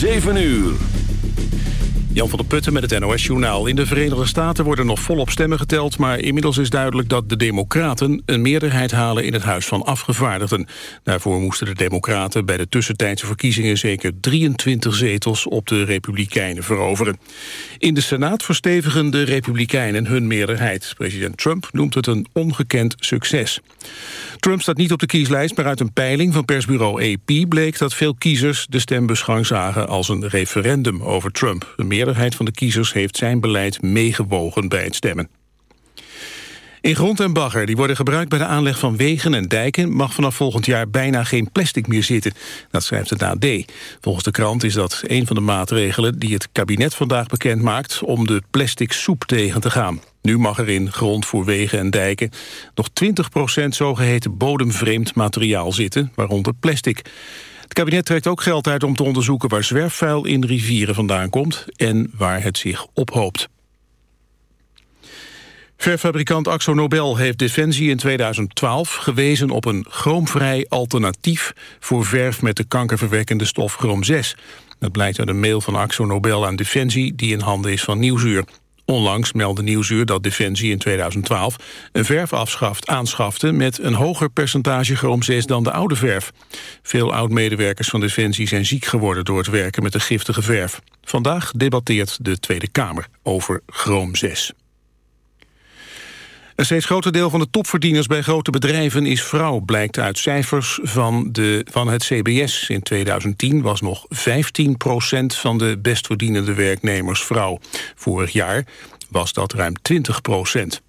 7 uur. Jan van der Putten met het NOS-journaal. In de Verenigde Staten worden nog volop stemmen geteld... maar inmiddels is duidelijk dat de Democraten een meerderheid halen... in het Huis van Afgevaardigden. Daarvoor moesten de Democraten bij de tussentijdse verkiezingen... zeker 23 zetels op de Republikeinen veroveren. In de Senaat verstevigen de Republikeinen hun meerderheid. President Trump noemt het een ongekend succes. Trump staat niet op de kieslijst, maar uit een peiling van persbureau AP... bleek dat veel kiezers de stembusgang zagen als een referendum over Trump. Een meerderheid van de kiezers heeft zijn beleid meegewogen bij het stemmen. In grond en bagger, die worden gebruikt bij de aanleg van wegen en dijken... mag vanaf volgend jaar bijna geen plastic meer zitten. Dat schrijft het AD. Volgens de krant is dat een van de maatregelen... die het kabinet vandaag bekend maakt om de plastic soep tegen te gaan. Nu mag er in grond voor wegen en dijken... nog 20% zogeheten bodemvreemd materiaal zitten, waaronder plastic. Het kabinet trekt ook geld uit om te onderzoeken waar zwerfvuil in rivieren vandaan komt en waar het zich ophoopt. Verfabrikant Axo Nobel heeft Defensie in 2012 gewezen op een chroomvrij alternatief voor verf met de kankerverwekkende stof chroom 6. Dat blijkt uit een mail van Axo Nobel aan Defensie die in handen is van Nieuwsuur. Onlangs meldde Nieuwsuur dat Defensie in 2012 een verf aanschafte met een hoger percentage chroom 6 dan de oude verf. Veel oud-medewerkers van Defensie zijn ziek geworden door het werken met de giftige verf. Vandaag debatteert de Tweede Kamer over chroom 6. Een steeds groter deel van de topverdieners bij grote bedrijven is vrouw... blijkt uit cijfers van, de, van het CBS. In 2010 was nog 15% van de best verdienende werknemers vrouw. Vorig jaar was dat ruim 20 procent.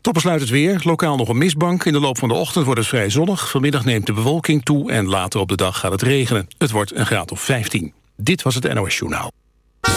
Tot besluit het weer. Lokaal nog een mistbank. In de loop van de ochtend wordt het vrij zonnig. Vanmiddag neemt de bewolking toe en later op de dag gaat het regenen. Het wordt een graad of 15. Dit was het NOS Journaal.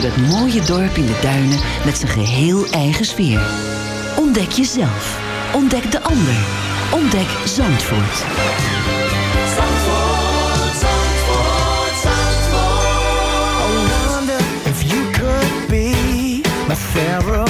door dat mooie dorp in de duinen met zijn geheel eigen sfeer. Ontdek jezelf. Ontdek de ander. Ontdek Zandvoort. Zandvoort, Zandvoort, Zandvoort. I wonder if you could be my therapy.